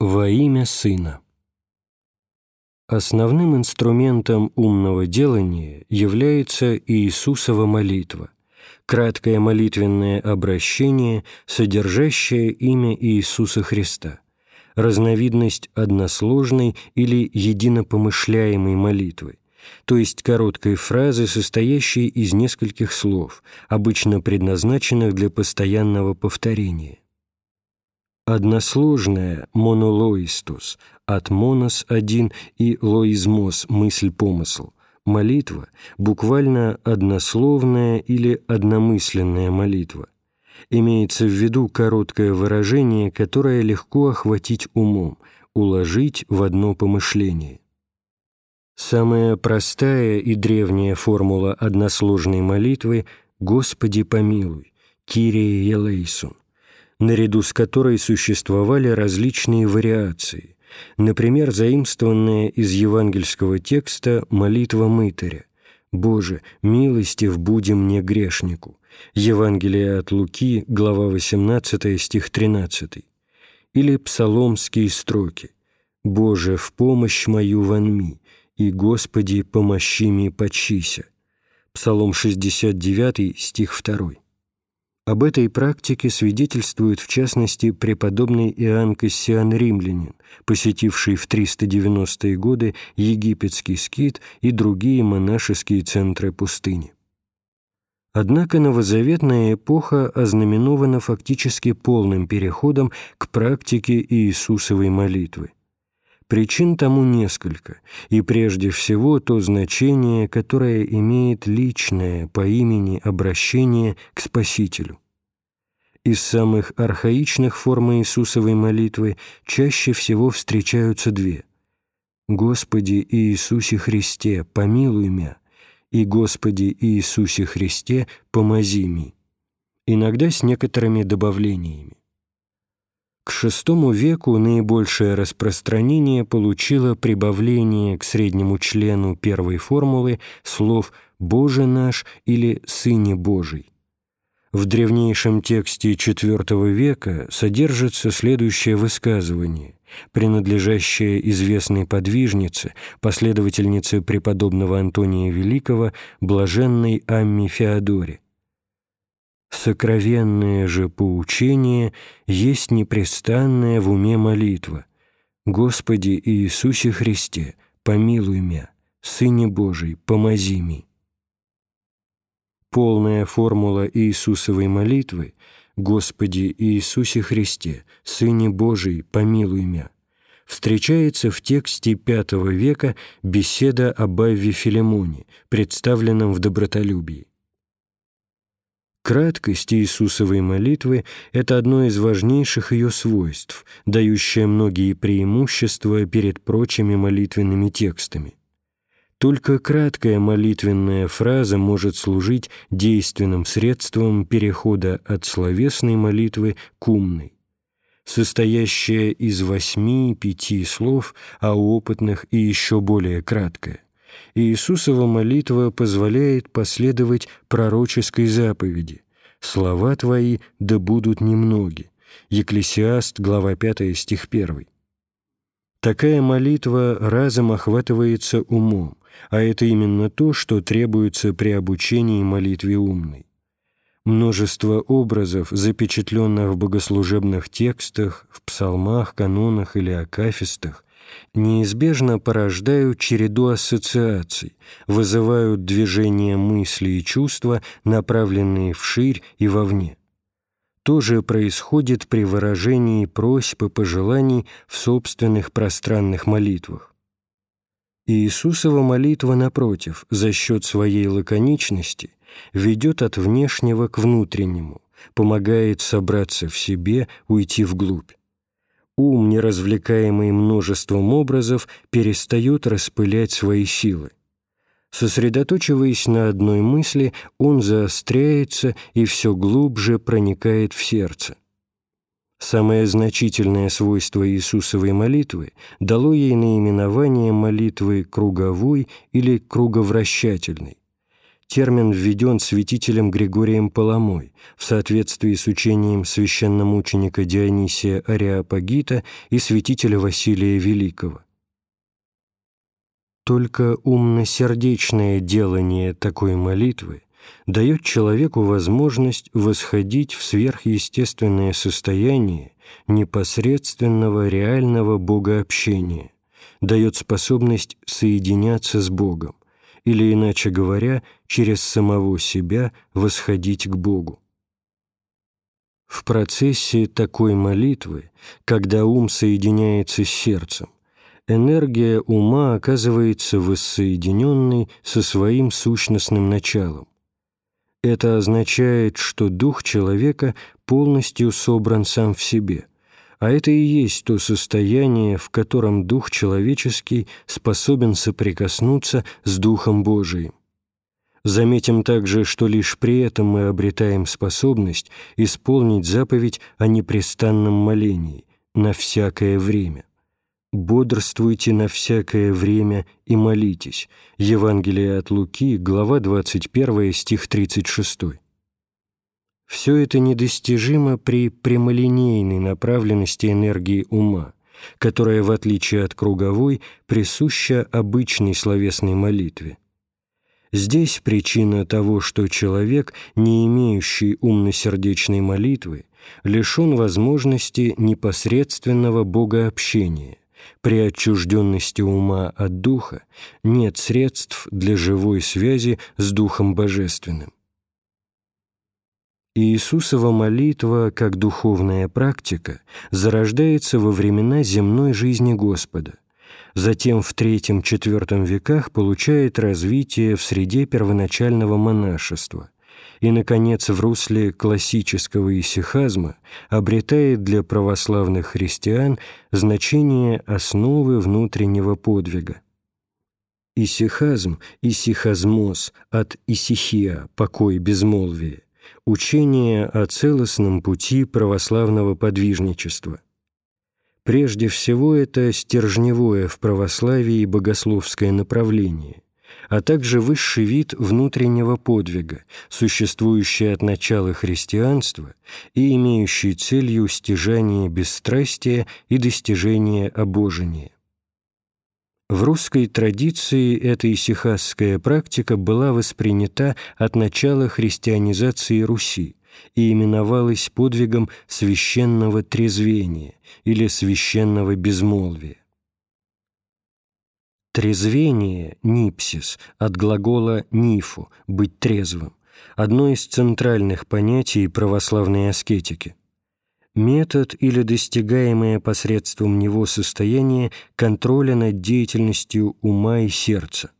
Во имя Сына. Основным инструментом умного делания является Иисусова молитва, краткое молитвенное обращение, содержащее имя Иисуса Христа, разновидность односложной или единопомышляемой молитвы, то есть короткой фразы, состоящей из нескольких слов, обычно предназначенных для постоянного повторения. Односложная монолоистус от монос один и лоизмос мысль-помысл, молитва, буквально однословная или одномысленная молитва. Имеется в виду короткое выражение, которое легко охватить умом, уложить в одно помышление. Самая простая и древняя формула односложной молитвы «Господи помилуй» «Кирие елейсун», наряду с которой существовали различные вариации, например, заимствованная из евангельского текста молитва мытаря. «Боже, милостив буди мне грешнику» Евангелие от Луки, глава 18, стих 13, или псаломские строки. «Боже, в помощь мою вонми, и Господи, помощи ми почися». Псалом 69, стих 2. Об этой практике свидетельствует, в частности, преподобный Иоанн Кассиан Римлянин, посетивший в 390-е годы египетский скит и другие монашеские центры пустыни. Однако новозаветная эпоха ознаменована фактически полным переходом к практике Иисусовой молитвы. Причин тому несколько, и прежде всего то значение, которое имеет личное по имени обращение к Спасителю. Из самых архаичных форм Иисусовой молитвы чаще всего встречаются две «Господи Иисусе Христе, помилуй мя» и «Господи Иисусе Христе, помози ми», иногда с некоторыми добавлениями. К VI веку наибольшее распространение получило прибавление к среднему члену первой формулы слов «Боже наш» или «Сыне Божий». В древнейшем тексте IV века содержится следующее высказывание, принадлежащее известной подвижнице, последовательнице преподобного Антония Великого, блаженной Амми Феодоре. Сокровенное же поучение есть непрестанная в уме молитва. Господи Иисусе Христе, помилуй мя, Сыне Божий, помози ми. Полная формула Иисусовой молитвы «Господи Иисусе Христе, Сыне Божий, помилуй мя» встречается в тексте V века беседа об Авве Филимоне, представленном в добротолюбии. Краткость Иисусовой молитвы – это одно из важнейших ее свойств, дающее многие преимущества перед прочими молитвенными текстами. Только краткая молитвенная фраза может служить действенным средством перехода от словесной молитвы к умной. Состоящая из восьми-пяти слов, а опытных и еще более краткая. Иисусова молитва позволяет последовать пророческой заповеди «Слова твои да будут немноги» Екклесиаст, глава 5, стих 1. Такая молитва разом охватывается умом, а это именно то, что требуется при обучении молитве умной. Множество образов, запечатленных в богослужебных текстах, в псалмах, канонах или акафистах, неизбежно порождают череду ассоциаций, вызывают движение мысли и чувства, направленные вширь и вовне. То же происходит при выражении просьб и пожеланий в собственных пространных молитвах. Иисусова молитва, напротив, за счет своей лаконичности ведет от внешнего к внутреннему, помогает собраться в себе, уйти вглубь ум, не развлекаемый множеством образов, перестает распылять свои силы. Сосредоточиваясь на одной мысли, он заостряется и все глубже проникает в сердце. Самое значительное свойство Иисусовой молитвы дало ей наименование молитвы круговой или круговращательной. Термин введен святителем Григорием Паламой в соответствии с учением священномученика Дионисия Ариапагита и святителя Василия Великого. Только умно-сердечное делание такой молитвы дает человеку возможность восходить в сверхъестественное состояние непосредственного реального богообщения, дает способность соединяться с Богом, или, иначе говоря, через самого себя восходить к Богу. В процессе такой молитвы, когда ум соединяется с сердцем, энергия ума оказывается воссоединенной со своим сущностным началом. Это означает, что дух человека полностью собран сам в себе – а это и есть то состояние, в котором дух человеческий способен соприкоснуться с Духом Божиим. Заметим также, что лишь при этом мы обретаем способность исполнить заповедь о непрестанном молении на всякое время. «Бодрствуйте на всякое время и молитесь» Евангелие от Луки, глава 21, стих 36. Все это недостижимо при прямолинейной направленности энергии ума, которая, в отличие от круговой, присуща обычной словесной молитве. Здесь причина того, что человек, не имеющий умно-сердечной молитвы, лишен возможности непосредственного богообщения. При отчужденности ума от Духа нет средств для живой связи с Духом Божественным. Иисусова молитва, как духовная практика, зарождается во времена земной жизни Господа, затем в III-IV веках получает развитие в среде первоначального монашества и, наконец, в русле классического исихазма обретает для православных христиан значение основы внутреннего подвига. Исихазм, исихазмос от исихия, покой, безмолвие, учение о целостном пути православного подвижничества. Прежде всего, это стержневое в православии богословское направление, а также высший вид внутреннего подвига, существующий от начала христианства и имеющий целью стяжание бесстрастия и достижение обожения. В русской традиции эта исихасская практика была воспринята от начала христианизации Руси и именовалась подвигом священного трезвения или священного безмолвия. Трезвение, нипсис, от глагола «нифу» — «быть трезвым», одно из центральных понятий православной аскетики метод или достигаемое посредством него состояние контроля над деятельностью ума и сердца.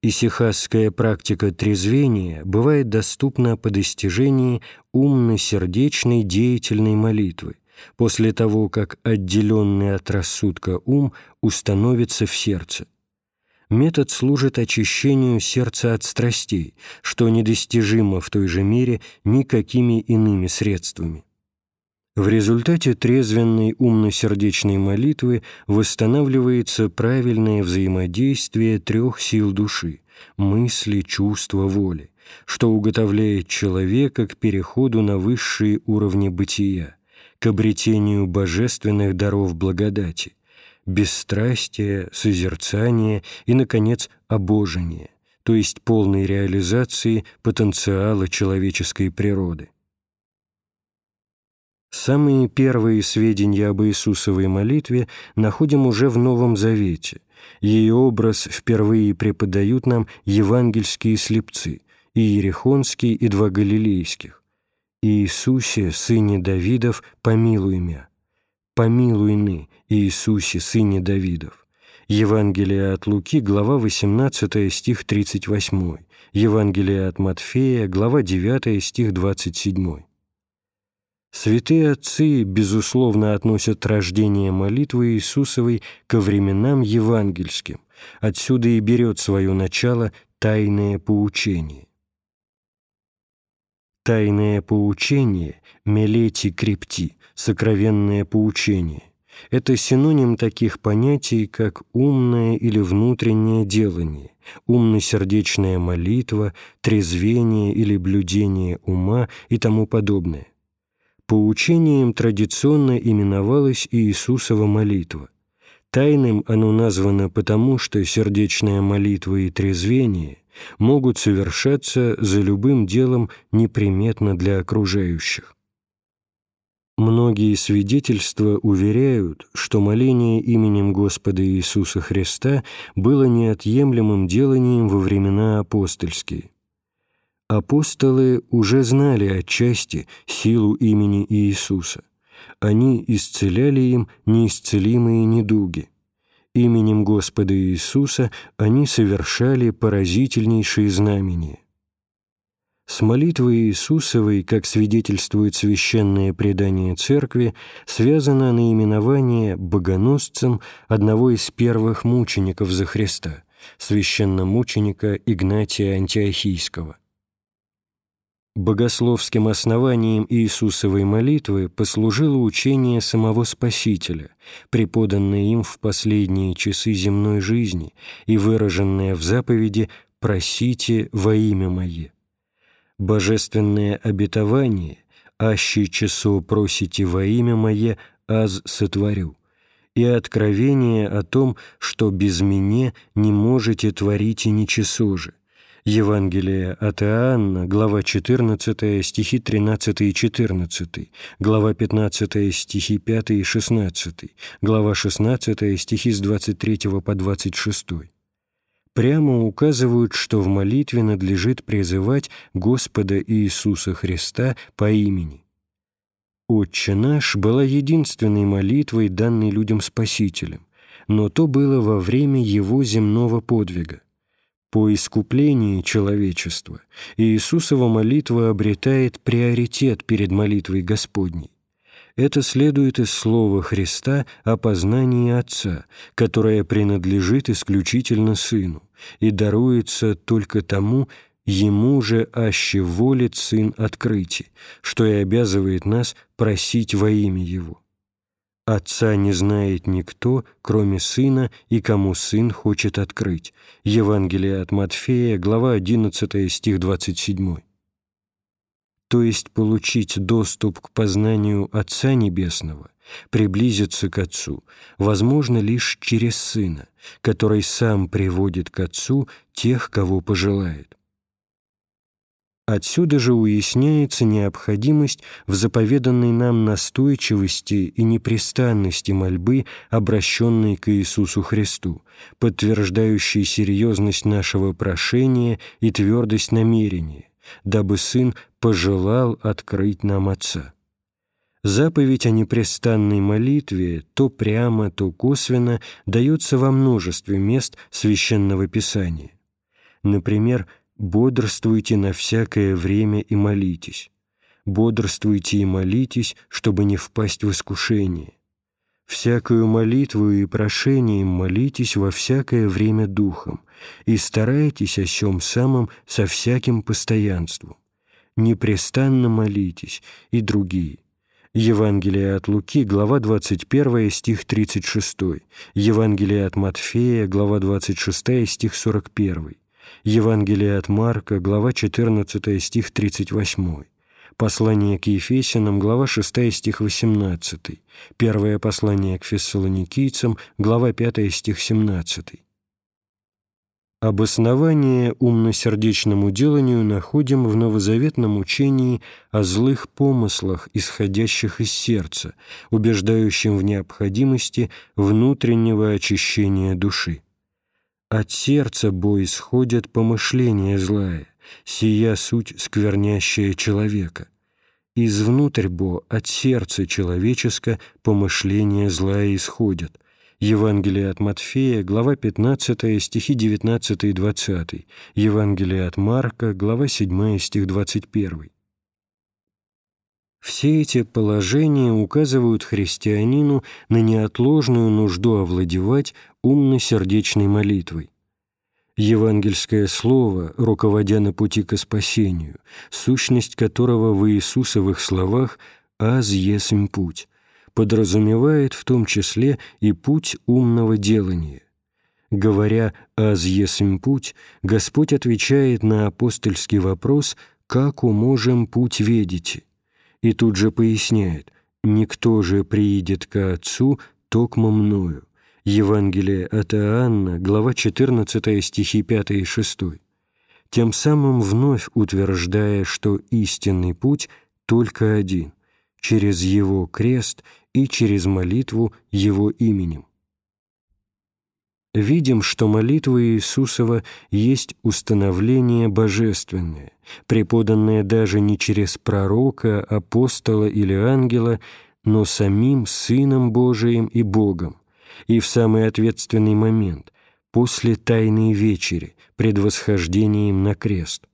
Исихасская практика трезвения бывает доступна по достижении умно-сердечной деятельной молитвы, после того, как отделенный от рассудка ум установится в сердце. Метод служит очищению сердца от страстей, что недостижимо в той же мере никакими иными средствами. В результате трезвенной умно-сердечной молитвы восстанавливается правильное взаимодействие трех сил души – мысли, чувства, воли, что уготовляет человека к переходу на высшие уровни бытия, к обретению божественных даров благодати, бесстрастия, созерцания и, наконец, обожения, то есть полной реализации потенциала человеческой природы. Самые первые сведения об Иисусовой молитве находим уже в Новом Завете. Ее образ впервые преподают нам евангельские слепцы, и Иерихонский, и два галилейских. «Иисусе, сыне Давидов, помилуй мя». «Помилуй ны, Иисусе, сыне Давидов». Евангелие от Луки, глава 18, стих 38. Евангелие от Матфея, глава 9, стих 27. Святые отцы, безусловно, относят рождение молитвы Иисусовой ко временам евангельским. Отсюда и берет свое начало тайное поучение. Тайное поучение, мелети крепти, сокровенное поучение, Это синоним таких понятий, как умное или внутреннее делание, умно-сердечная молитва, трезвение или блюдение ума и тому подобное. По учениям традиционно именовалась Иисусова молитва. Тайным оно названо потому, что сердечная молитва и трезвение могут совершаться за любым делом неприметно для окружающих. Многие свидетельства уверяют, что моление именем Господа Иисуса Христа было неотъемлемым деланием во времена апостольские. Апостолы уже знали отчасти силу имени Иисуса. Они исцеляли им неисцелимые недуги. Именем Господа Иисуса они совершали поразительнейшие знамения. С молитвой Иисусовой, как свидетельствует священное предание Церкви, связано наименование богоносцем одного из первых мучеников за Христа, священномученика Игнатия Антиохийского. Богословским основанием Иисусовой молитвы послужило учение самого Спасителя, преподанное им в последние часы земной жизни и выраженное в заповеди «Просите во имя Мое» божественное обетование, аще часо просите во имя Мое, аз сотворю, и откровение о том, что без меня не можете творить и ни часо же. Евангелие от Иоанна, глава 14, стихи 13 и 14, глава 15, стихи 5 и 16, глава 16, стихи с 23 по 26 прямо указывают, что в молитве надлежит призывать Господа Иисуса Христа по имени. «Отче наш» была единственной молитвой, данной людям Спасителем, но то было во время Его земного подвига. По искуплении человечества Иисусова молитва обретает приоритет перед молитвой Господней. Это следует из слова Христа о познании Отца, которое принадлежит исключительно Сыну и даруется только тому, Ему же аще волит Сын открытий, что и обязывает нас просить во имя Его. Отца не знает никто, кроме Сына, и кому Сын хочет открыть. Евангелие от Матфея, глава 11, стих 27 то есть получить доступ к познанию Отца Небесного, приблизиться к Отцу, возможно лишь через Сына, который сам приводит к Отцу тех, кого пожелает. Отсюда же уясняется необходимость в заповеданной нам настойчивости и непрестанности мольбы, обращенной к Иисусу Христу, подтверждающей серьезность нашего прошения и твердость намерения, дабы Сын пожелал открыть нам Отца. Заповедь о непрестанной молитве то прямо, то косвенно дается во множестве мест Священного Писания. Например, «бодрствуйте на всякое время и молитесь», «бодрствуйте и молитесь, чтобы не впасть в искушение», «всякую молитву и прошением молитесь во всякое время духом, и старайтесь о сем самом со всяким постоянством. Непрестанно молитесь» и другие. Евангелие от Луки, глава 21, стих 36. Евангелие от Матфея, глава 26, стих 41. Евангелие от Марка, глава 14, стих 38. Послание к Ефесянам, глава 6, стих 18. Первое послание к фессалоникийцам, глава 5, стих 17. Обоснование умно-сердечному деланию находим в новозаветном учении о злых помыслах, исходящих из сердца, убеждающем в необходимости внутреннего очищения души. От сердца бо исходят помышления злая, сия суть сквернящая человека. Извнутрь бо от сердца человеческого помышления злая исходят, Евангелие от Матфея, глава 15, стихи 19 и 20, Евангелие от Марка, глава 7, стих 21. Все эти положения указывают христианину на неотложную нужду овладевать умно-сердечной молитвой. Евангельское слово, руководя на пути к спасению, сущность которого в Иисусовых словах «аз есмь путь», подразумевает в том числе и путь умного делания. Говоря «аз есмь путь», Господь отвечает на апостольский вопрос «как уможем путь ведите?» И тут же поясняет «никто же приидет ко Отцу, токмо мною». Евангелие от Иоанна, глава 14, стихи 5 и 6. Тем самым вновь утверждая, что истинный путь только один – через Его крест и через молитву Его именем. Видим, что молитва Иисусова есть установление божественное, преподанное даже не через пророка, апостола или ангела, но самим Сыном Божиим и Богом, и в самый ответственный момент, после Тайной Вечери, пред восхождением на крест.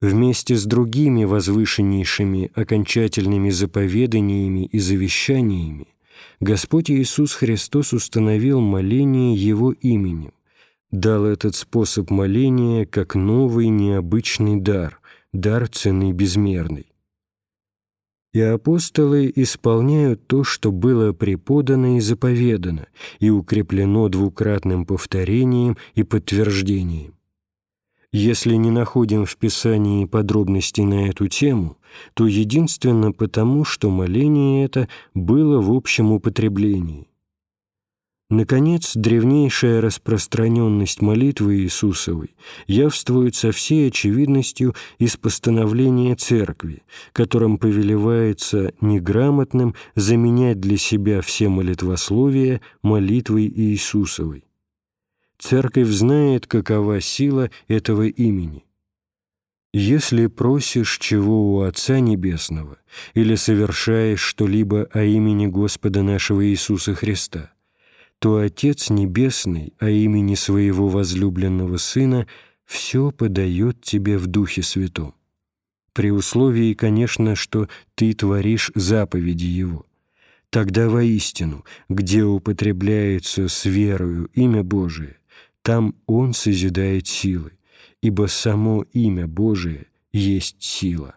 Вместе с другими возвышеннейшими окончательными заповеданиями и завещаниями Господь Иисус Христос установил моление Его именем, дал этот способ моления как новый необычный дар, дар цены безмерной. И апостолы исполняют то, что было преподано и заповедано, и укреплено двукратным повторением и подтверждением. Если не находим в Писании подробностей на эту тему, то единственно потому, что моление это было в общем употреблении. Наконец, древнейшая распространенность молитвы Иисусовой явствует со всей очевидностью из постановления Церкви, которым повелевается неграмотным заменять для себя все молитвословия молитвой Иисусовой. Церковь знает, какова сила этого имени. Если просишь чего у Отца Небесного или совершаешь что-либо о имени Господа нашего Иисуса Христа, то Отец Небесный о имени Своего возлюбленного Сына все подает тебе в Духе Святом. При условии, конечно, что ты творишь заповеди Его. Тогда воистину, где употребляется с верою имя Божие, там Он созидает силы, ибо само имя Божие есть сила.